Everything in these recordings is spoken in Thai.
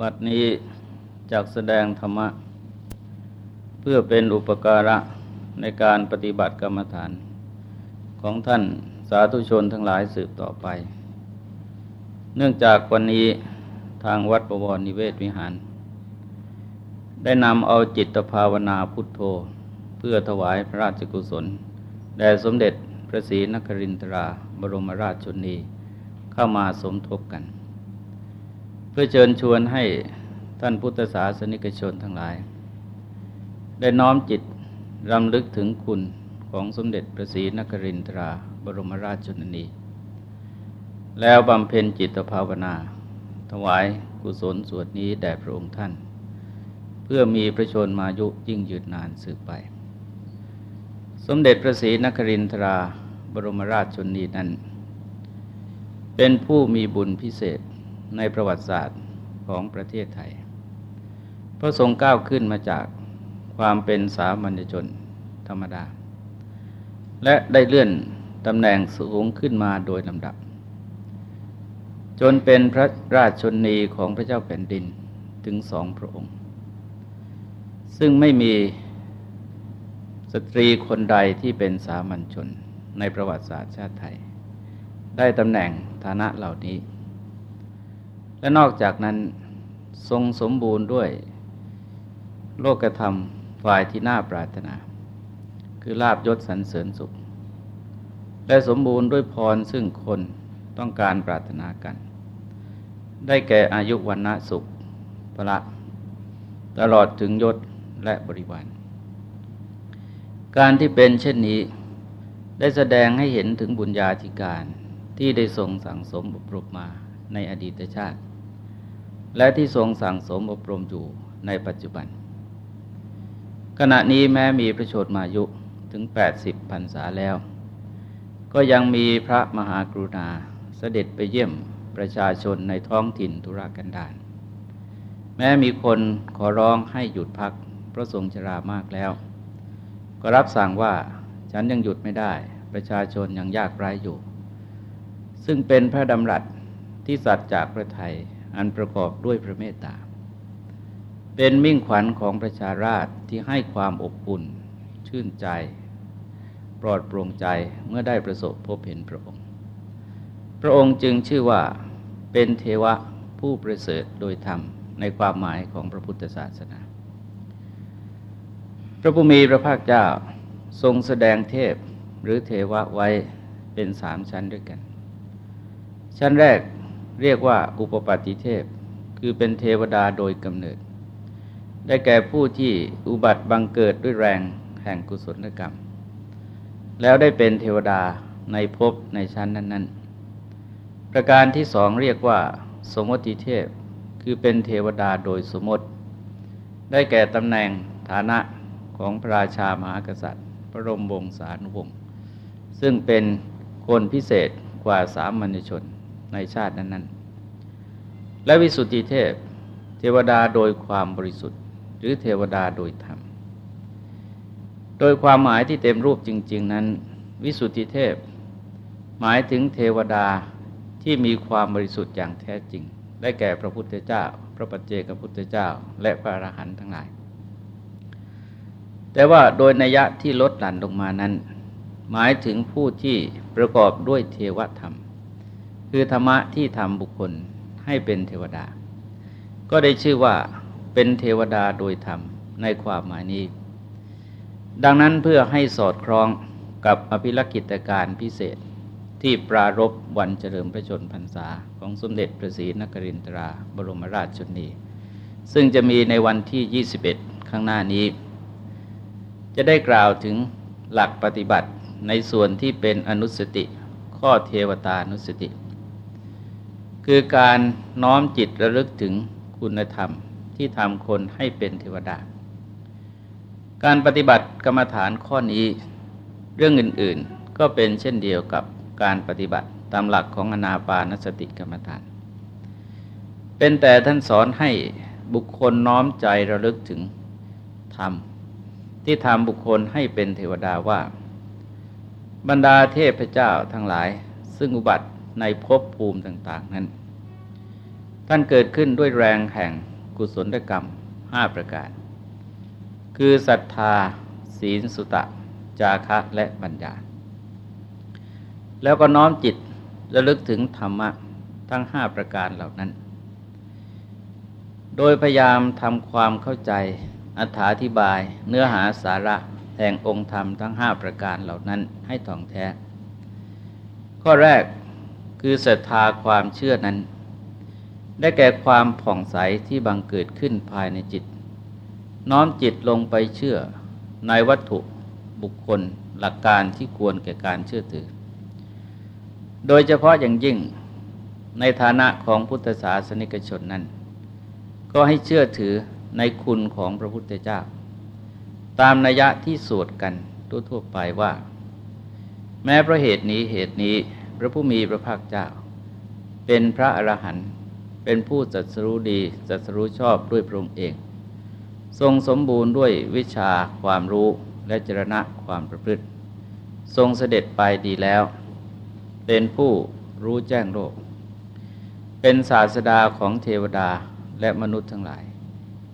บัดนี้จากแสดงธรรมะ เพื่อเป็นอุปการะในการปฏิบัติกรรมฐาน ของท่านสาธุชนทั้งหลายสืบต่อไป เนื่องจากวันนี้ทางวัดประวรนิเวศวิหาร ได้นำเอาจิตภาวนาพุทโธ เพื่อถวายพระราชกุศล แด่สมเด็จพระศรีนครินทราบรมราชชนีเข้ามาสมทบกัน เพื่อเชิญชวนให้ท่านพุทธศาสนิกชนทั้งหลาย ได้น้อมจิตรำลึกถึงคุณของสมเด็จพระศรีนครินทราบรมราชชนนี แล้วบำเพ็ญจิตภาวนา ถวายกุศลสวดนี้แด่พระองค์ท่าน เพื่อมีพระชนมายุยิ่งยืนนานสืบไป สมเด็จพระศรีนครินทราบรมราชชนนีนั้น เป็นผู้มีบุญพิเศษ ในประวัติศาสตร์ของประเทศไทยพระทรงก้าวขึ้นมาจากความเป็นสามัญชนธรรมดา และได้เลื่อนตำแหน่งสูงขึ้นมาโดยลำดับ จนเป็นพระราชชนนีของพระเจ้าแผ่นดินถึงสองพระองค์ ซึ่งไม่มีสตรีคนใดที่เป็นสามัญชนในประวัติศาสตร์ชาติไทย ได้ตำแหน่งฐานะเหล่านี้ และนอกจากนั้นทรงสมบูรณ์ด้วย โลกธรรมฝ่ายที่น่าปรารถนา คือลาบยศสรรเสริญสุข และสมบูรณ์ด้วยพรซึ่งคนต้องการปรารถนากัน ได้แก่อายุวันนะสุขพระตลอดถึงยศและบริวารการที่เป็นเช่นนี้ ได้แสดงให้เห็นถึงบุญญาธิการที่ได้ทรงสั่งสมอบรมมาในอดีตชาติ และที่ทรงสั่งสมอบรมอยู่ในปัจจุบัน ขณะนี้แม้มีพระโชดมายุถึง 80พรรษาแล้ว ก็ยังมีพระมหากรุณาเสด็จไปเยี่ยมประชาชนในท้องถิ่นธุรกันดารแม้มีคนขอร้องให้หยุดพักเพราะทรงชรามากแล้ว ก็รับสั่งว่าฉันยังหยุดไม่ได้ ประชาชนยังยากไร้อยู่ ซึ่งเป็นพระดำรัสที่สัตว์จากพระไทย อันประกอบด้วยพระเมตตา เป็นมิ่งขวัญของประชาราชที่ให้ความอบอุ่น ชื่นใจ ปลอดโปร่งใจเมื่อได้ประสบพบเห็นพระองค์ พระองค์จึงชื่อว่าเป็นเทวะผู้ประเสริฐโดยธรรมในความหมายของพระพุทธศาสนา พระผู้มีพระภาคเจ้าทรงแสดงเทพหรือเทวะไว้เป็นสามชั้นด้วยกัน ชั้นแรก เรียกว่าอุปปัติเทพ คือเป็นเทวดาโดยกำเนิด ได้แก่ผู้ที่อุบัติบังเกิดด้วยแรงแห่งกุศลกรรม แล้วได้เป็นเทวดาในภพในชั้นนั้น ๆ ประการที่สองเรียกว่า สมมติเทพ คือเป็นเทวดาโดยสมมติ ได้แก่ตำแหน่งฐานะของพระราชามหากษัตริย์ พระรมวงศานุวงศ์ซึ่งเป็นคนพิเศษกว่าสามัญชน ในชาตินั้นๆ และวิสุทธิเทพ เทวดาโดยความบริสุทธิ์ หรือเทวดาโดยธรรม โดยความหมายที่เต็มรูปจริง ๆ นั้น วิสุทธิเทพ หมายถึงเทวดาที่มีความบริสุทธิ์อย่างแท้จริง ได้แก่พระพุทธเจ้า พระปัจเจกพุทธเจ้า และพระอรหันต์ทั้งหลาย แต่ว่าโดยนัยะที่ลดหลั่นลงมานั้น หมายถึงผู้ที่ประกอบด้วยเทวธรรม คือธรรมะที่ทำบุคคลให้เป็นเทวดา ก็ได้ชื่อว่าเป็นเทวดาโดยธรรมในความหมายนี้ ดังนั้นเพื่อให้สอดคล้องกับอภิลักษิตการพิเศษที่ปรารบวันเฉลิมพระชนพรรษาของสมเด็จพระศรีนครินทราบรมราชชนนีซึ่งจะมีในวันที่ 21 ข้างหน้านี้ จะได้กล่าวถึงหลักปฏิบัติในส่วนที่เป็นอนุสติ ข้อเทวตานุสติ คือการน้อมจิตระลึกถึงคุณธรรมที่ทำคนให้เป็นเทวดา การปฏิบัติกรรมฐานข้อนี้เรื่องอื่นๆ ก็เป็นเช่นเดียวกับการปฏิบัติตามหลักของอนาปานสติกรรมฐาน เป็นแต่ท่านสอนให้บุคคลน้อมใจระลึกถึงธรรม ที่ทำบุคคลให้เป็นเทวดาว่า บรรดาเทพเจ้าทั้งหลาย ซึ่งอุบัติ ในภพภูมิต่าง ๆ นั้น ท่านเกิดขึ้นด้วยแรงแห่งกุศลกรรมห้าประการ คือศรัทธา ศีลสุตะ จาคะและปัญญา แล้วก็น้อมจิตระลึกถึงธรรมะทั้งห้าประการเหล่านั้น โดยพยายามทำความเข้าใจอธิบายเนื้อหาสาระแห่งองค์ธรรมทั้งห้าประการเหล่านั้นให้ท่องแท้ ข้อแรก คือศรัทธาความเชื่อนั้น ได้แก่ความผ่องใสที่บังเกิดขึ้นภายในจิต น้อมจิตลงไปเชื่อในวัตถุบุคคลหลักการที่ควรแก่การเชื่อถือ โดยเฉพาะอย่างยิ่งในฐานะของพุทธศาสนิกชนนั้น ก็ให้เชื่อถือในคุณของพระพุทธเจ้า ตามนัยยะที่สวดกันทั่วๆไปว่า แม้เพราะเหตุนี้เหตุนี้ พระผู้มีพระภาคเจ้า เป็นพระอรหันต์เป็นผู้จัดสรู้ดีจัดสรู้ชอบด้วยพระองค์เอง ทรงสมบูรณ์ด้วยวิชาความรู้และจรณะความประพฤติ ทรงเสด็จไปดีแล้ว เป็นผู้รู้แจ้งโลก เป็นศาสดาของเทวดาและมนุษย์ทั้งหลาย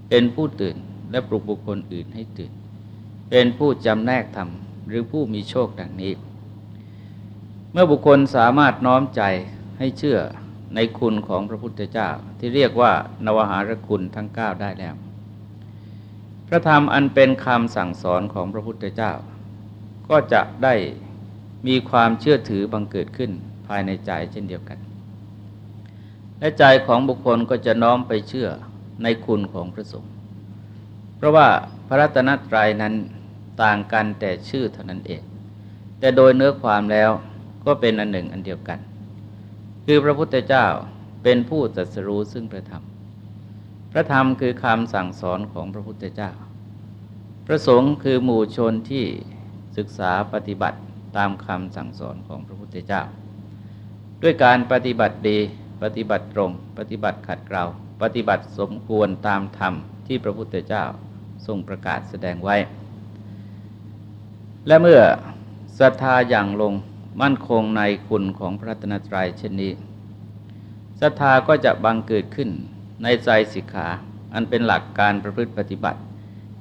เป็นผู้ตื่นและปลุกบุคคลอื่นให้ตื่น เป็นผู้จำแนกธรรมหรือผู้มีโชคดังนี้ เมื่อบุคคลสามารถน้อมใจให้เชื่อในคุณของพระพุทธเจ้าที่เรียกว่านวหารคุณทั้งเก้าได้แล้ว พระธรรมอันเป็นคำสั่งสอนของพระพุทธเจ้า ก็จะได้มีความเชื่อถือบังเกิดขึ้นภายในใจเช่นเดียวกัน และใจของบุคคลก็จะน้อมไปเชื่อในคุณของพระสงฆ์เพราะว่าพระรัตนตรัยนั้นต่างกันแต่ชื่อเท่านั้นเอง แต่โดยเนื้อความแล้ว ก็เป็นอันหนึ่งอันเดียวกัน คือพระพุทธเจ้าเป็นผู้ตรัสรู้ซึ่งพระธรรม พระธรรมคือคำสั่งสอนของพระพุทธเจ้า พระสงฆ์คือหมู่ชนที่ศึกษาปฏิบัติตามคำสั่งสอนของพระพุทธเจ้า ด้วยการปฏิบัติดีปฏิบัติตรง ปฏิบัติขัดเกลาปฏิบัติสมควรตามธรรมที่พระพุทธเจ้าทรงประกาศแสดงไว้ และเมื่อศรัทธาอย่างลง มั่นคงในคุณของพระตนตรัยเช่นนี้ศรัทธาก็จะบังเกิดขึ้นในใจสิกขา อันเป็นหลักการประพฤติปฏิบัติ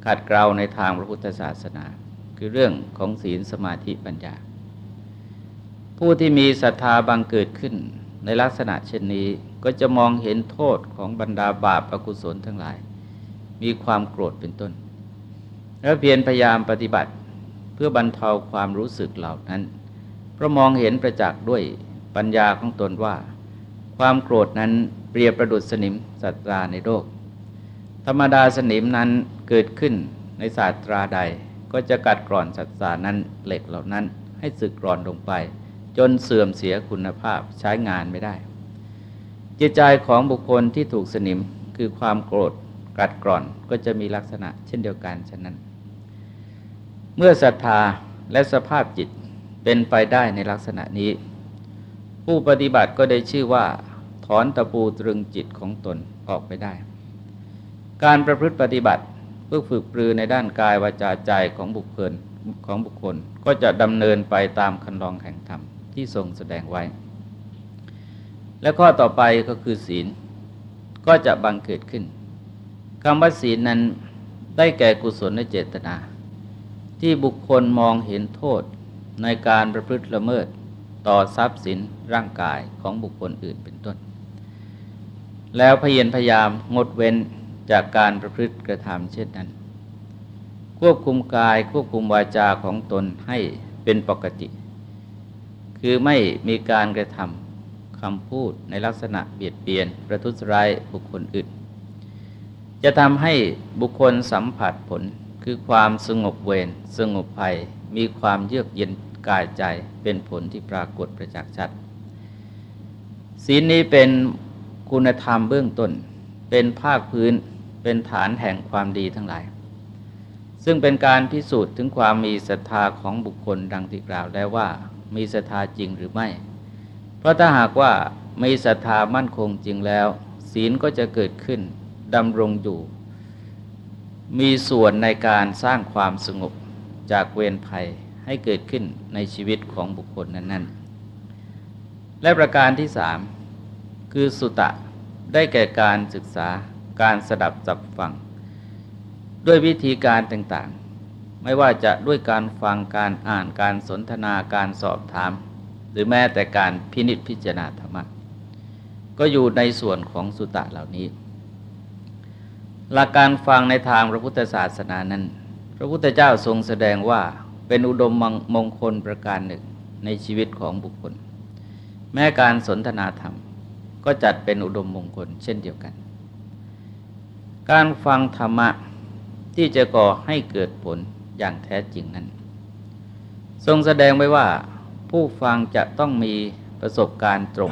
ขัดเกลาในทางพระพุทธศาสนา คือเรื่องของศีลสมาธิปัญญา ผู้ที่มีศรัทธาบังเกิดขึ้นในลักษณะเช่นนี้ก็จะมองเห็นโทษของบรรดาบาปอกุศลทั้งหลาย มีความโกรธเป็นต้น แล้วเพียรพยายามปฏิบัติเพื่อบรรเทาความรู้สึกเหล่านั้น เพราะมองเห็นประจักษ์ด้วยปัญญาของตนว่า ความโกรธนั้นเปรียบประดุษสนิมสัตราในโลก ธรรมดาสนิมนั้นเกิดขึ้นในศาสตราใดก็จะกัดกร่อนสัตรานั้นเหล็กเหล่านั้น ให้สึกกร่อนลงไป จนเสื่อมเสียคุณภาพใช้งานไม่ได้ จิตใจของบุคคลที่ถูกสนิมคือความโกรธกัดกร่อนก็จะมีลักษณะเช่นเดียวกันฉะนั้น เมื่อศรัทธาและสภาพจิต เป็นไปได้ในลักษณะนี้ ผู้ปฏิบัติก็ได้ชื่อว่า ถอนตะปูตรึงจิตของตนออกไปได้ การประพฤติปฏิบัติเพื่อฝึกปรือในด้านกายวาจาใจของบุคคลของบุคคลก็จะดำเนินไปตามคันลองแห่งธรรมที่ทรงแสดงไว้ และข้อต่อไปก็คือศีลก็จะบังเกิดขึ้นคำว่าศีลนั้นได้แก่กุศลและเจตนา ที่บุคคลมองเห็นโทษ ในการประพฤติละเมิดต่อทรัพย์สินร่างกายของบุคคลอื่นเป็นต้น แล้วพยยพยายามงดเว้นจากการประพฤติกระทำเช่นนั้น ควบคุมกายควบคุมวาจาของตนให้เป็นปกติ คือไม่มีการกระทำคำพูดในลักษณะเบียดเบียน ประทุษร้ายบุคคลอื่น จะทำให้บุคคลสัมผัสผลคือความสงบเวรสงบภัย มีความเยือกเย็น กายใจเป็นผลที่ปรากฏประจักษ์ชัด ศีลนี้เป็นคุณธรรมเบื้องต้น เป็นภาคพื้นเป็นฐานแห่งความดีทั้งหลาย ซึ่งเป็นการพิสูจน์ถึงความมีศรัทธาของบุคคลดังที่กล่าวแล้วว่า มีศรัทธาจริงหรือไม่ เพราะถ้าหากว่ามีศรัทธามั่นคงจริงแล้ว ศีลก็จะเกิดขึ้นดำรงอยู่ มีส่วนในการสร้างความสงบจากเวรภัย ให้เกิดขึ้นในชีวิตของบุคคลนั้น ๆ และประการที่สามคือสุตะได้แก่การศึกษาการสดับจับฟัง ด้วยวิธีการต่างๆ ไม่ว่าจะด้วยการฟังการอ่านการสนทนาการสอบถาม หรือแม้แต่การพินิจพิจารณาธรรมะก็อยู่ในส่วนของสุตตะเหล่านี้ หลักการฟังในทางพระพุทธศาสนานั้น พระพุทธเจ้าทรงแสดงว่า เป็นอุดมมงคลประการหนึ่งในชีวิตของบุคคล แม้การสนทนาธรรม ก็จัดเป็นอุดมมงคลเช่นเดียวกัน การฟังธรรมะที่จะก่อให้เกิดผลอย่างแท้จริงนั้น ทรงแสดงไว้ว่าผู้ฟังจะต้องมีประสบการณ์ตรง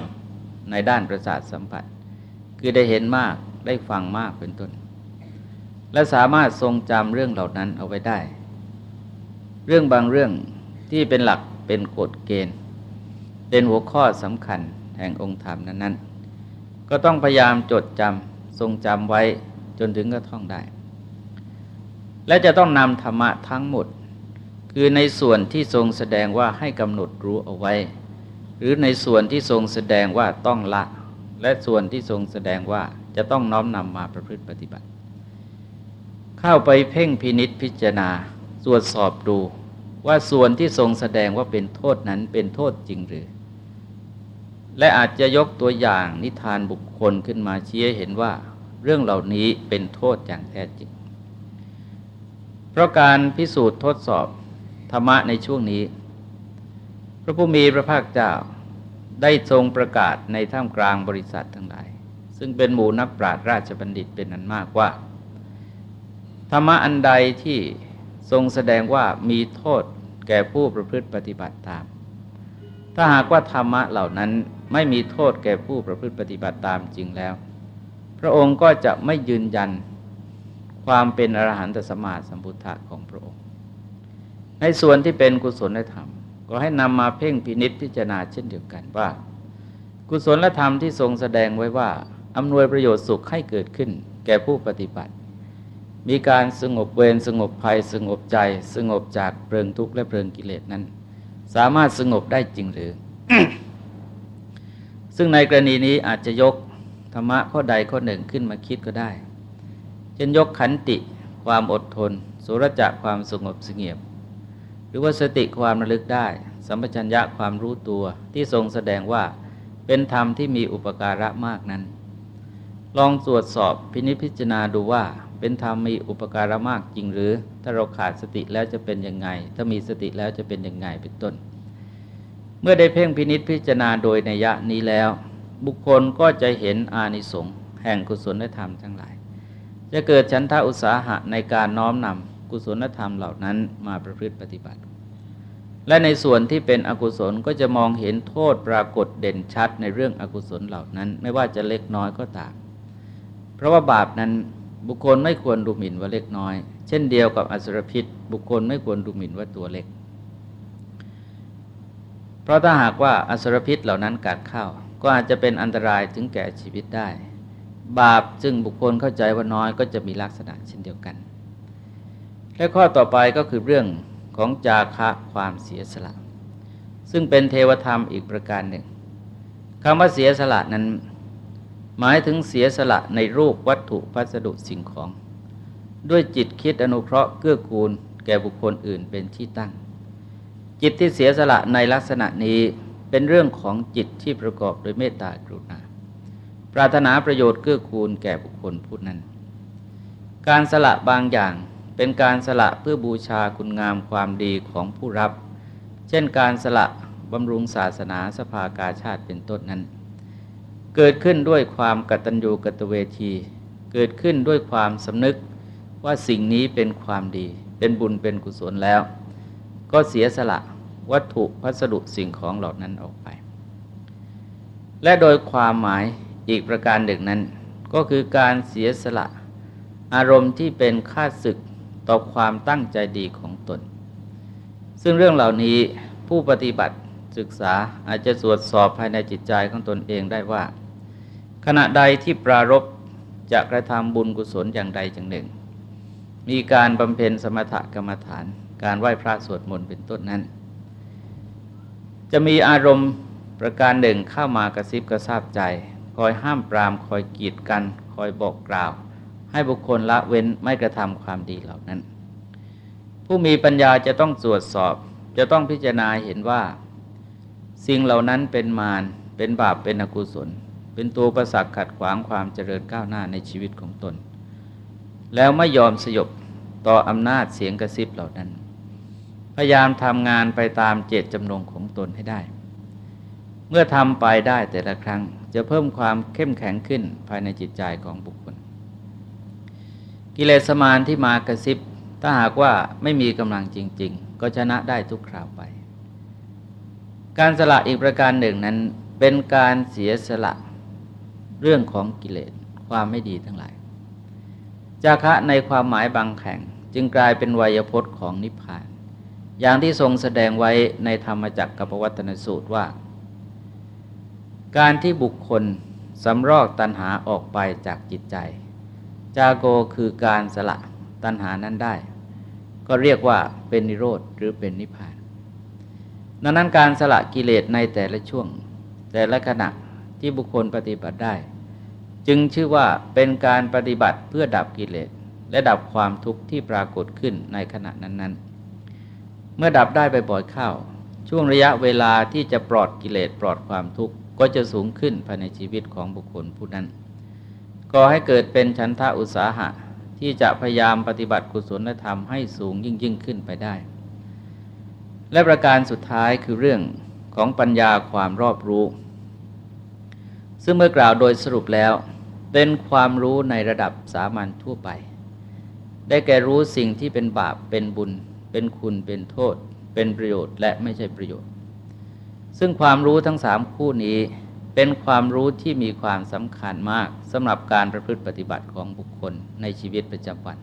ในด้านประสาทสัมผัส คือได้เห็นมากได้ฟังมากเป็นต้น และสามารถทรงจำเรื่องเหล่านั้นเอาไว้ได้ เรื่องบางเรื่องที่เป็นหลักเป็นกฎเกณฑ์ เป็นหัวข้อสำคัญแห่งองค์ธรรมนั้น ๆ ก็ต้องพยายามจดจำทรงจำไว้จนถึงก็ท่องได้ และจะต้องนำธรรมะทั้งหมด คือในส่วนที่ทรงแสดงว่าให้กำหนดรู้เอาไว้ หรือในส่วนที่ทรงแสดงว่าต้องละ และส่วนที่ทรงแสดงว่าจะต้องน้อมนำมาประพฤติปฏิบัติ เข้าไปเพ่งพินิษพิจารณาตรวจสอบดู ว่าส่วนที่ทรงแสดงว่าเป็นโทษนั้นเป็นโทษจริงหรือ และอาจจะยกตัวอย่างนิทานบุคคลขึ้นมาเชี้เห็นว่า เรื่องเหล่านี้เป็นโทษอย่างแท้จริง เพราะการพิสูจน์ทดสอบธรรมะในช่วงนี้ พระผู้มีพระภาคเจ้าได้ทรงประกาศในท่ามกลางบริษัททั้งหลาย ซึ่งเป็นหมู่นักปราชญ์ราชบัณฑิตเป็นอันมากว่า ธรรมะอันใดที่ทรงแสดงว่ามีโทษ แก่ผู้ประพฤติปฏิบัติตาม ถ้าหากว่าธรรมะเหล่านั้นไม่มีโทษแก่ผู้ประพฤติปฏิบัติตามจริงแล้ว พระองค์ก็จะไม่ยืนยันความเป็นอรหันตสมาสัมพุทธะของพระองค์ ในส่วนที่เป็นกุศลธรรม ก็ให้นำมาเพ่งพินิษพิจารณาเช่นเดียวกันว่า กุศลธรรมที่ทรงแสดงไว้ว่าอำนวยประโยชน์สุขให้เกิดขึ้น แก่ผู้ปฏิบัติ มีการสงบเวรสงบภัยสงบใจ สงบจากเพลิงทุกข์และเพลิงกิเลสนั้น สามารถสงบได้จริงหรือ ซึ่งในกรณีนี้อาจจะยกธรรมะข้อใดข้อหนึ่งขึ้นมาคิดก็ได้เช่นยกขันติความอดทน สุรจะความสงบสงเงียบ หรือว่าสติความระลึกได้ สัมปชัญญะความรู้ตัวที่ทรงแสดงว่าเป็นธรรมที่มีอุปการะมากนั้น ลองตรวจสอบพินิจพิจารณาดูว่า เป็นธรรมมีอุปการะมากจริงหรือ ถ้าเราขาดสติแล้วจะเป็นยังไง ถ้ามีสติแล้วจะเป็นยังไงเป็นต้น เมื่อได้เพ่งพินิจพิจารณาโดยในยะนี้แล้ว บุคคลก็จะเห็นอานิสงส์แห่งกุศลธรรมทั้งหลาย จะเกิดฉันทาอุตสาหะในการน้อมนำกุศลธรรมเหล่านั้นมาประพฤติปฏิบัติ และในส่วนที่เป็นอกุศลก็จะมองเห็นโทษปรากฏเด่นชัดในเรื่องอกุศลเหล่านั้น ไม่ว่าจะเล็กน้อยก็ตามเพราะว่าบาปนั้น บุคคลไม่ควรดูหมิ่นว่าเล็กน้อย เช่นเดียวกับอสุรพิษ บุคคลไม่ควรดูหมิ่นว่าตัวเล็ก เพราะถ้าหากว่าอสุรพิษเหล่านั้นกัดเข้า ก็อาจจะเป็นอันตรายถึงแก่ชีวิตได้ บาปจึงบุคคลเข้าใจว่าน้อยก็จะมีลักษณะเช่นเดียวกัน และข้อต่อไปก็คือเรื่องของจาคะความเสียสละ ซึ่งเป็นเทวธรรมอีกประการหนึ่งคำว่าเสียสละนั้น หมายถึงเสียสละในรูปวัตถุพัสดุสิ่งของ ด้วยจิตคิดอนุเคราะห์เกื้อกูล แก่บุคคลอื่นเป็นที่ตั้ง จิตที่เสียสละในลักษณะนี้เป็นเรื่องของจิตที่ประกอบโดยเมตตากรุณา ปรารถนาประโยชน์เกื้อกูลแก่บุคคลผู้นั้น การสละบางอย่างเป็นการสละเพื่อบูชาคุณงามความดีของผู้รับ เช่นการสละบำรุงศาสนาสภากาชาติเป็นต้นนั้น เกิดขึ้นด้วยความกตัญญูกตเวที เกิดขึ้นด้วยความสำนึกว่าสิ่งนี้เป็นความดี เป็นบุญเป็นกุศลแล้ว ก็เสียสละวัตถุพัสดุสิ่งของเหล่านั้นออกไป และโดยความหมายอีกประการหนึ่งนั้น ก็คือการเสียสละ อารมณ์ที่เป็นค่าศึกต่อความตั้งใจดีของตน ซึ่งเรื่องเหล่านี้ผู้ปฏิบัติศึกษาอาจจะตรวจสอบภายในจิตใจของตนเองได้ว่า ขณะใดที่ปรารบจะกระทำบุญกุศลอย่างใดอย่างหนึ่ง มีการบำเพ็ญสมถกรรมฐาน การไหว้พระสวดมนต์เป็นต้นนั้น จะมีอารมณ์ประการหนึ่งเข้ามากระซิบกระซาบใจ คอยห้ามปรามคอยกีดกัน คอยบอกกล่าว ให้บุคคลละเว้นไม่กระทำความดีเหล่านั้น ผู้มีปัญญาจะต้องตรวจสอบ จะต้องพิจารณาเห็นว่า สิ่งเหล่านั้นเป็นมารเป็นบาปเป็นอกุศล เป็นตัวประสักขัดขวางความเจริญก้าวหน้าในชีวิตของตน แล้วไม่ยอมสยบต่ออำนาจเสียงกระซิบเหล่านั้น พยายามทำงานไปตามเจตจำนงของตนให้ได้ เมื่อทำไปได้แต่ละครั้งจะเพิ่มความเข้มแข็งขึ้นภายในจิตใจของบุคคล กิเลสมารที่มากระซิบ ถ้าหากว่าไม่มีกำลังจริง ๆ ก็ชนะได้ทุกคราวไป การสละอีกประการหนึ่งนั้นเป็นการเสียสละ เรื่องของกิเลสความไม่ดีทั้งหลาย จาคะในความหมายบางแห่งจึงกลายเป็นวยพจน์ของนิพพาน อย่างที่ทรงแสดงไว้ในธรรมจักรกับวัตนสูตรว่า การที่บุคคลสำรอกตัณหาออกไปจากจิตใจ จาโกคือการสละตัณหานั้นได้ ก็เรียกว่าเป็นนิโรธหรือเป็นนิพพานดังนั้นการสละกิเลสในแต่ละช่วง แต่ละขณะ ที่บุคคลปฏิบัติได้ จึงชื่อว่าเป็นการปฏิบัติเพื่อดับกิเลสและดับความทุกข์ที่ปรากฏขึ้นในขณะนั้นๆ เมื่อดับได้ไปบ่อยเข้า ช่วงระยะเวลาที่จะปลอดกิเลสปลอดความทุกข์ก็จะสูงขึ้นภายในชีวิตของบุคคลผู้นั้นก่อให้เกิดเป็นชันทะอุตสาหะ ที่จะพยายามปฏิบัติกุศลธรรมให้สูงยิ่งยิ่งขึ้นไปได้ และประการสุดท้ายคือเรื่องของปัญญาความรอบรู้ ซึ่งเมื่อกล่าวโดยสรุปแล้ว เป็นความรู้ในระดับสามัญทั่วไป ได้แก่รู้สิ่งที่เป็นบาปเป็นบุญ เป็นคุณเป็นโทษ เป็นประโยชน์ และไม่ใช่ประโยชน์ ซึ่งความรู้ทั้งสามคู่นี้เป็นความรู้ที่มีความสำคัญมากสำหรับการประพฤติปฏิบัติของบุคคลในชีวิตประจำวัน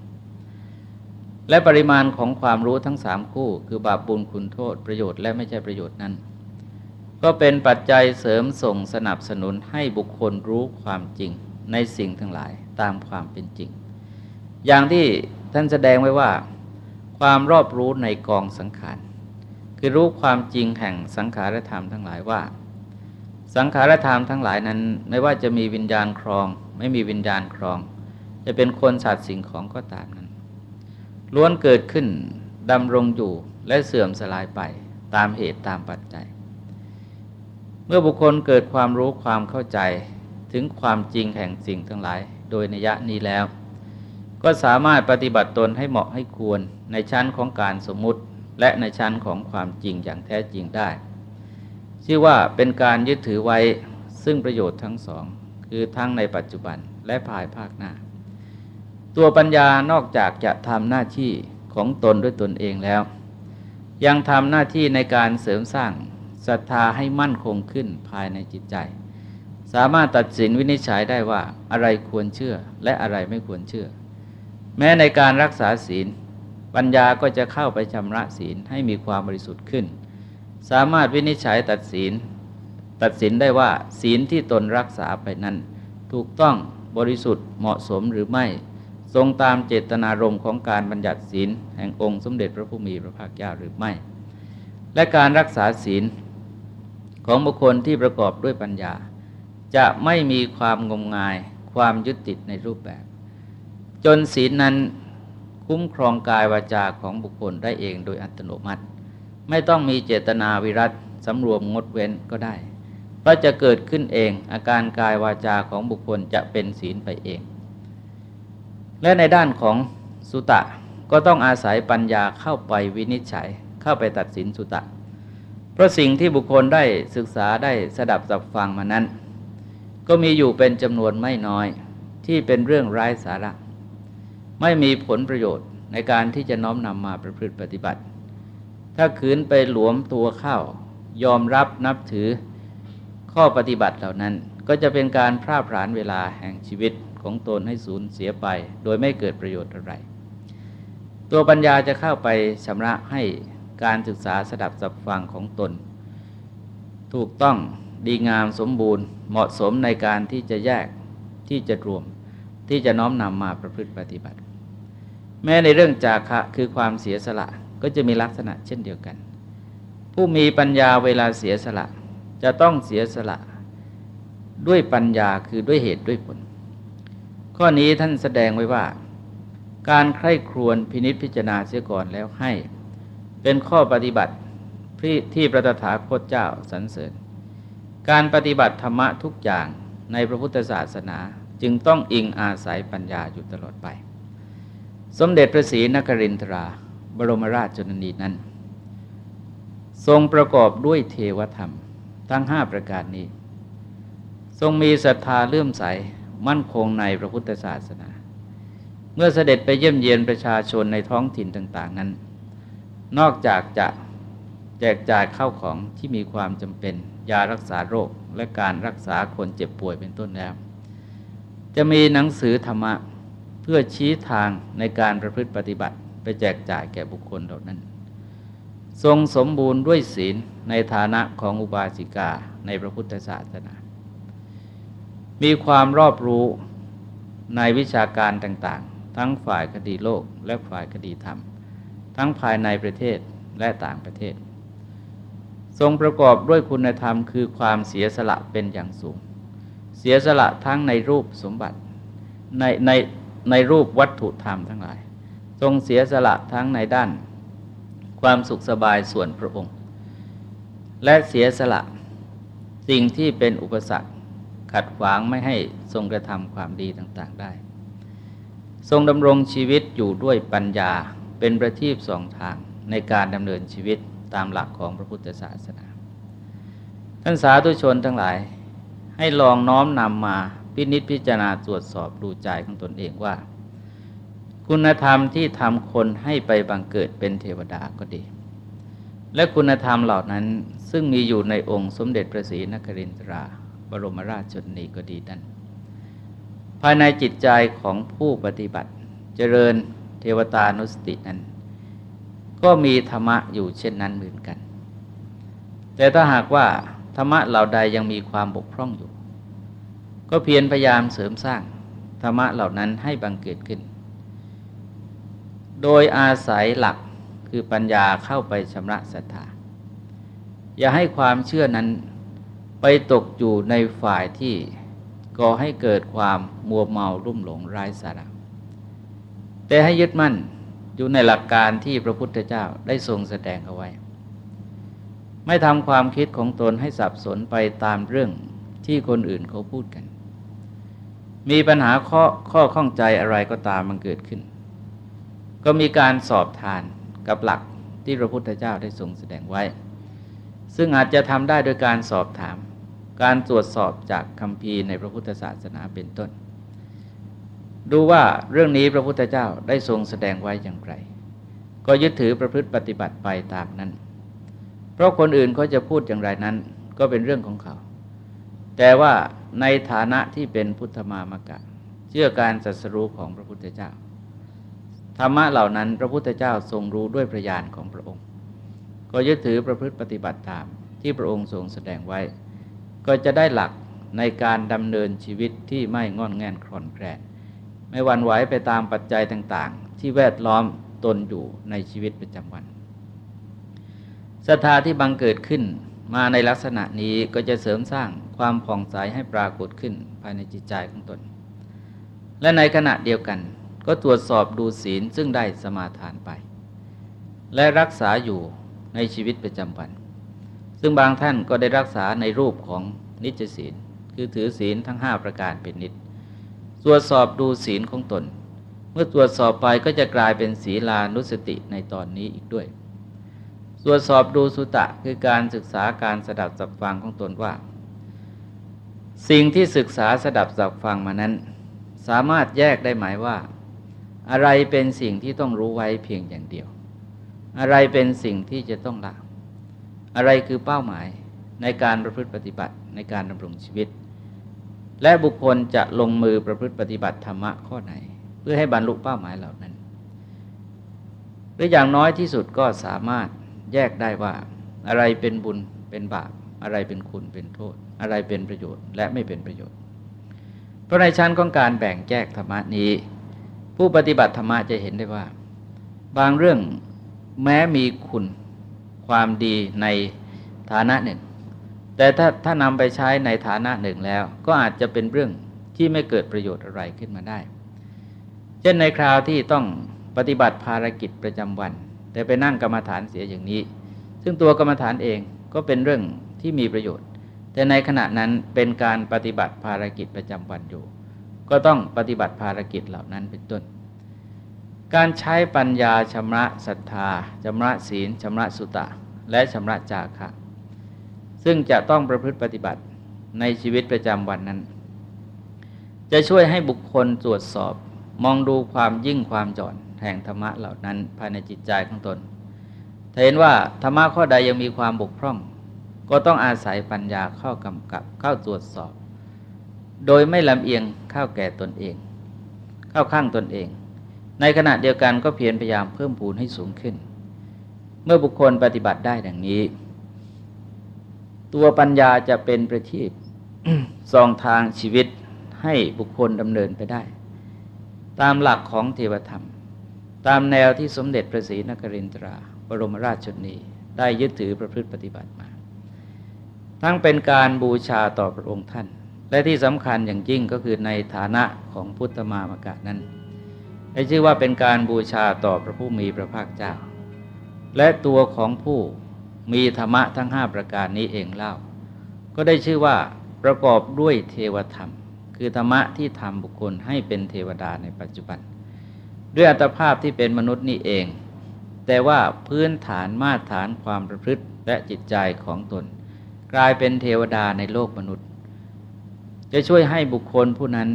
และปริมาณของความรู้ทั้งสามคู่ คือบาปบุญคุณโทษประโยชน์และไม่ใช่ประโยชน์นั้น ก็เป็นปัจจัยเสริมส่งสนับสนุนให้บุคคลรู้ความจริงในสิ่งทั้งหลายตามความเป็นจริง อย่างที่ท่านแสดงไว้ว่า ความรอบรู้ในกองสังขาร คือรู้ความจริงแห่งสังขารธรรมทั้งหลายว่า สังขารธรรมทั้งหลายนั้น ไม่ว่าจะมีวิญญาณครอง ไม่มีวิญญาณครอง จะเป็นคนสัตว์สิ่งของก็ตามนั้นล้วนเกิดขึ้นดำรงอยู่และเสื่อมสลายไปตามเหตุตามปัจจัย เมื่อบุคคลเกิดความรู้ความเข้าใจถึงความจริงแห่งสิ่งทั้งหลาย โดยนิยะนี้แล้ว ก็สามารถปฏิบัติตนให้เหมาะให้ควรในชั้นของการสมมุติ และในชั้นของความจริงอย่างแท้จริงได้ ชื่อว่าเป็นการยึดถือไว้ซึ่งประโยชน์ทั้งสอง คือทั้งในปัจจุบันและภายภาคหน้า ตัวปัญญานอกจากจะทำหน้าที่ของตนด้วยตนเองแล้ว ยังทำหน้าที่ในการเสริมสร้าง ศรัทธาให้มั่นคงขึ้นภายในจิตใจ สามารถตัดสินวินิจฉัยได้ว่าอะไรควรเชื่อและอะไรไม่ควรเชื่อ แม้ในการรักษาศีล ปัญญาก็จะเข้าไปชำระศีลให้มีความบริสุทธิ์ขึ้น สามารถวินิจฉัยตัดสินตัดสินได้ว่าศีลที่ตนรักษาไปนั้น ถูกต้องบริสุทธิ์เหมาะสมหรือไม่ทรงตามเจตนารมณ์ของการบัญญัติศีลแห่งองค์สมเด็จพระผู้มีพระภาคเจ้าหรือไม่ และการรักษาศีล ของบุคคลที่ประกอบด้วยปัญญา จะไม่มีความงมงาย ความยึดติดในรูปแบบ จนศีลนั้นคุ้มครองกายวาจาของบุคคลได้เองโดยอัตโนมัติ ไม่ต้องมีเจตนาวิรัตสำรวมงดเว้นก็ได้เพราะจะเกิดขึ้นเองอาการกายวาจาของบุคคลจะเป็นศีลไปเอง และในด้านของสุตะก็ต้องอาศัยปัญญาเข้าไปวินิจฉัย เข้าไปตัดสินสุตะ เพราะสิ่งที่บุคคลได้ศึกษาได้สดับสับฟังมานั้น ก็มีอยู่เป็นจำนวนไม่น้อยที่เป็นเรื่องไร้สาระ ไม่มีผลประโยชน์ในการที่จะน้อมนำมาประพฤติปฏิบัติ ถ้าขืนไปหลวมตัวเข้ายอมรับนับถือข้อปฏิบัติเหล่านั้น ก็จะเป็นการพร่าพรานเวลาแห่งชีวิตของตนให้สูญเสียไป โดยไม่เกิดประโยชน์อะไร ตัวปัญญาจะเข้าไปชำระให้ การศึกษาสดับสับฟังของตน ถูกต้องดีงามสมบูรณ์เหมาะสมในการที่จะแยกที่จะรวม ที่จะน้อมนำมาประพฤติปฏิบัติ แม้ในเรื่องจาคะคือความเสียสละก็จะมีลักษณะเช่นเดียวกัน ผู้มีปัญญาเวลาเสียสละ จะต้องเสียสละ ด้วยปัญญาคือด้วยเหตุด้วยผล ข้อนี้ท่านแสดงไว้ว่า การใคร่ครวญพินิษพิจารณาเสียก่อนแล้วให้ เป็นข้อปฏิบัติที่พระตถาคตเจ้าสรรเสริญ การปฏิบัติธรรมะทุกอย่างในพระพุทธศาสนาจึงต้องอิงอาศัยปัญญาอยู่ตลอดไป สมเด็จพระศรีนครินทรา บรมราชชนนีนั้น ทรงประกอบด้วยเทวธรรมทั้งห้าประการนี้ ทรงมีศรัทธาเลื่อมใสมั่นคงในพระพุทธศาสนา เมื่อเสด็จไปเยี่ยมเยียนประชาชนในท้องถิ่นต่าง ๆ นั้น นอกจากจะแจกจ่ายเข้าของที่มีความจำเป็น ยารักษาโรคและการรักษาคนเจ็บป่วยเป็นต้นแล้ว จะมีหนังสือธรรมะเพื่อชี้ทางในการประพฤติปฏิบัติ ไปแจกจ่ายแก่บุคคลเหล่านั้น ทรงสมบูรณ์ด้วยศีลในฐานะของอุบาสิกาในพระพุทธศาสนา มีความรอบรู้ในวิชาการต่างๆ ทั้งฝ่ายคดีโลกและฝ่ายคดีธรรม ทั้งภายในประเทศและต่างประเทศ ทรงประกอบด้วยคุณธรรมคือความเสียสละเป็นอย่างสูง เสียสละทั้งในรูปสมบัติในในในรูปวัตถุธรรมทั้งหลาย ทรงเสียสละทั้งในด้าน ความสุขสบายส่วนพระองค์ และเสียสละสิ่งที่เป็นอุปสรรคขัดขวางไม่ให้ทรงกระทำความดีต่างๆได้ ทรงดำรงชีวิตอยู่ด้วยปัญญา เป็นประทีปสองทางในการดำเนินชีวิตตามหลักของพระพุทธศาสนา ท่านสาธุชนทั้งหลายให้ลองน้อมนำมาพินิจพิจารณาตรวจสอบดูใจของตนเองว่า คุณธรรมที่ทำคนให้ไปบังเกิดเป็นเทวดาก็ดี และคุณธรรมเหล่านั้นซึ่งมีอยู่ในองค์สมเด็จพระศรีนครินทรา บรมราชชนนีก็ดีนั้นภายในจิตใจของผู้ปฏิบัติ เจริญ เทวตานุสตินั้น ก็มีธรรมะอยู่เช่นนั้นเหมือนกัน แต่ถ้าหากว่าธรรมะเหล่าใดยังมีความบกพร่องอยู่ ก็เพียรพยายามเสริมสร้างธรรมะเหล่านั้นให้บังเกิดขึ้น โดยอาศัยหลักคือปัญญาเข้าไปชำระศรัทธา อย่าให้ความเชื่อนั้นไปตกอยู่ในฝ่ายที่ก่อให้เกิดความมัวเมารุ่มหลงร้ายสาระ แต่ให้ยึดมั่นอยู่ในหลักการที่พระพุทธเจ้าได้ทรงแสดงเอาไว้ ไม่ทำความคิดของตนให้สับสนไปตามเรื่องที่คนอื่นเขาพูดกัน มีปัญหาข้อข้อข้องใจอะไรก็ตามมันเกิดขึ้น ก็มีการสอบทานกับหลักที่พระพุทธเจ้าได้ทรงแสดงไว้ ซึ่งอาจจะทำได้โดยการสอบถาม การตรวจสอบจากคำพีในพระพุทธศาสนาเป็นต้น ดูว่าเรื่องนี้พระพุทธเจ้าได้ทรงแสดงไว้อย่างไร ก็ยึดถือประพฤติปฏิบัติไปตามนั้น เพราะคนอื่นเขาจะพูดอย่างไรนั้น ก็เป็นเรื่องของเขา แต่ว่าในฐานะที่เป็นพุทธมามกะ เชื่อการสัสรู้ของพระพุทธเจ้า ธรรมะเหล่านั้นพระพุทธเจ้าทรงรู้ด้วยพระญาณของพระองค์ ก็ยึดถือประพฤติปฏิบัติตามที่พระองค์ทรงแสดงไว้ ก็จะได้หลักในการดำเนินชีวิตที่ไม่งอนแง่นคลอนแคลน ไม่หวั่นไหวไปตามปัจจัยต่าง ๆ ที่แวดล้อมตนอยู่ในชีวิตประจำวันศรัทธาที่บังเกิดขึ้นมาในลักษณะนี้ก็จะเสริมสร้างความผ่องใสให้ปรากฏขึ้นภายในจิตใจของตน และในขณะเดียวกัน ก็ตรวจสอบดูศีลซึ่งได้สมาทานไป และรักษาอยู่ในชีวิตประจำวัน ซึ่งบางท่านก็ได้รักษาในรูปของนิจศีล คือถือศีลทั้ง 5 ประการเป็นนิจ ตรวจสอบดูศีลของตน เมื่อตรวจสอบไปก็จะกลายเป็นศีลานุสติในตอนนี้อีกด้วย ตรวจสอบดูสุตะคือการศึกษาการสดับสับฟังของตนว่า สิ่งที่ศึกษาสดับสับฟังมานั้น สามารถแยกได้หมายว่า อะไรเป็นสิ่งที่ต้องรู้ไว้เพียงอย่างเดียว อะไรเป็นสิ่งที่จะต้องละอะไรคือเป้าหมายในการประพฤติปฏิบัติในการดำรงชีวิต และบุคคลจะลงมือประพฤติปฏิบัติธรรมะข้อไหน เพื่อให้บรรลุเป้าหมายเหล่านั้น หรืออย่างน้อยที่สุดก็สามารถแยกได้ว่า อะไรเป็นบุญเป็นบาป อะไรเป็นคุณเป็นโทษ อะไรเป็นประโยชน์ และไม่เป็นประโยชน์ เพราะในชั้นของการแบ่งแยกธรรมะนี้ ผู้ปฏิบัติธรรมะจะเห็นได้ว่า บางเรื่องแม้มีคุณความดีในฐานะหนึ่ง แต่ถ้าถ้านำไปใช้ในฐานะหนึ่งแล้ว ก็อาจจะเป็นเรื่องที่ไม่เกิดประโยชน์อะไรขึ้นมาได้ เช่นในคราวที่ต้องปฏิบัติภารกิจประจำวัน แต่ไปนั่งกรรมฐานเสียอย่างนี้ ซึ่งตัวกรรมฐานเองก็เป็นเรื่องที่มีประโยชน์ แต่ในขณะนั้นเป็นการปฏิบัติภารกิจประจำวันอยู่ ก็ต้องปฏิบัติภารกิจเหล่านั้นเป็นต้น การใช้ปัญญาชำระศรัทธาชำระศีลชำระสุตะ และชำระจาคะ ซึ่งจะต้องประพฤติปฏิบัติในชีวิตประจำวันนั้น จะช่วยให้บุคคลตรวจสอบมองดูความยิ่งความจอนแห่งธรรมะเหล่านั้นภายในจิตใจของตนถ้าเห็นว่าธรรมะข้อใดยังมีความบกพร่อง ก็ต้องอาศัยปัญญาเข้ากำกับเข้าตรวจสอบ โดยไม่ลำเอียงเข้าแก่ตนเอง เข้าข้างตนเอง ในขณะเดียวกันก็เพียรพยายามเพิ่มพูนให้สูงขึ้น เมื่อบุคคลปฏิบัติได้ดังนี้ ตัวปัญญาจะเป็นประทีปส่องทางชีวิตให้บุคคลดำเนินไปได้ ตามหลักของเทวธรรม ตามแนวที่สมเด็จพระศรีนครินทรา บรมราชชนนีได้ยึดถือประพฤติปฏิบัติมา ทั้งเป็นการบูชาต่อพระองค์ท่าน และที่สำคัญอย่างยิ่งก็คือในฐานะของพุทธมามกะนั้นได้ชื่อว่าเป็นการบูชาต่อพระผู้มีพระภาคเจ้า และตัวของผู้ มีธรรมะทั้งห้าประการนี้เองเล่า ก็ได้ชื่อว่าประกอบด้วยเทวธรรม คือธรรมะที่ทำบุคคลให้เป็นเทวดาในปัจจุบัน ด้วยอัตภาพที่เป็นมนุษย์นี่เอง แต่ว่าพื้นฐานมาตรฐานความประพฤติและจิตใจของตน กลายเป็นเทวดาในโลกมนุษย์ จะช่วยให้บุคคลผู้นั้น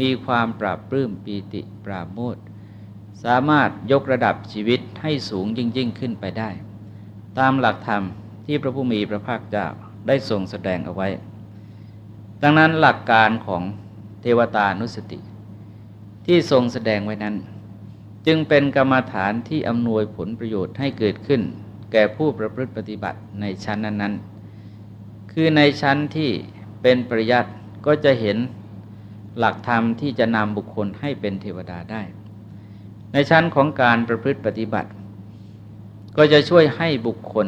มีความปราบปลื้มปีติปราโมทสามารถยกระดับชีวิตให้สูงยิ่งยิ่งขึ้นไปได้ ตามหลักธรรมที่พระผู้มีพระภาคเจ้าได้ทรงแสดงเอาไว้ ดังนั้นหลักการของเทวตานุสติ ที่ทรงแสดงไว้นั้น จึงเป็นกรรมฐานที่อำนวยผลประโยชน์ให้เกิดขึ้น แก่ผู้ประพฤติปฏิบัติในชั้นนั้นๆ คือในชั้นที่เป็นปริยัติก็จะเห็นหลักธรรมที่จะนำบุคคลให้เป็นเทวดาได้ ในชั้นของการประพฤติปฏิบัติ ก็จะช่วยให้บุคคล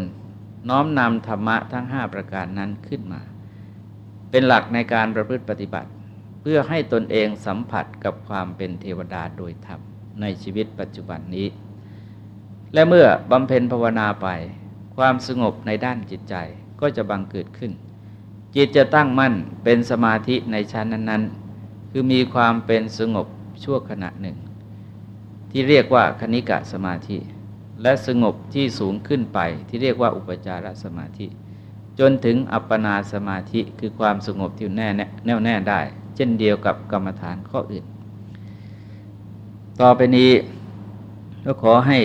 น้อมนำธรรมะทั้งห้าประการนั้นขึ้นมา เป็นหลักในการประพฤติปฏิบัติ เพื่อให้ตนเองสัมผัสกับความเป็นเทวดาโดยธรรมในชีวิตปัจจุบันนี้ และเมื่อบำเพ็ญภาวนาไป ความสงบในด้านจิตใจก็จะบังเกิดขึ้น จิตจะตั้งมั่นเป็นสมาธิในชั้นนั้น ๆ คือมีความเป็นสงบชั่วขณะหนึ่ง ที่เรียกว่าคณิกะสมาธิ และสงบที่สูงขึ้นไปที่เรียกว่าอุปจารสมาธิ จนถึงอัปปนาสมาธิคือความสงบที่แน่แน่วแน่ได้ เช่นเดียวกับกรรมฐานข้ออื่น ต่อไปนี้ก็ขอให้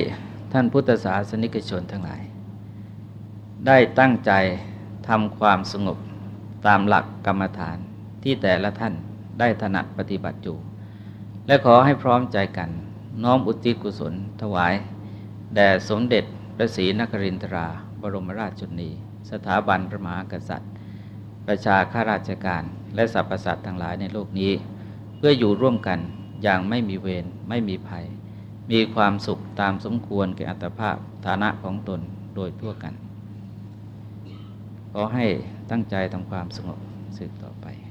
ท่านพุทธศาสนิกชนทั้งหลาย ได้ตั้งใจทำความสงบตามหลักกรรมฐานที่แต่ละท่านได้ถนัดปฏิบัติอยู่ และขอให้พร้อมใจกัน น้อมอุทิศกุศลถวาย แด่สมเด็จพระศรีนครินทรา บรมราชชนนี สถาบันพระมหากษัตริย์ ประชาข้าราชการ และสรรพสัตว์ทั้งหลายในโลกนี้ เพื่ออยู่ร่วมกันอย่างไม่มีเวรไม่มีภัย มีความสุขตามสมควรแก่อัตภาพฐานะของตนโดยทั่วกัน ขอให้ตั้งใจทำความสงบสืบต่อไป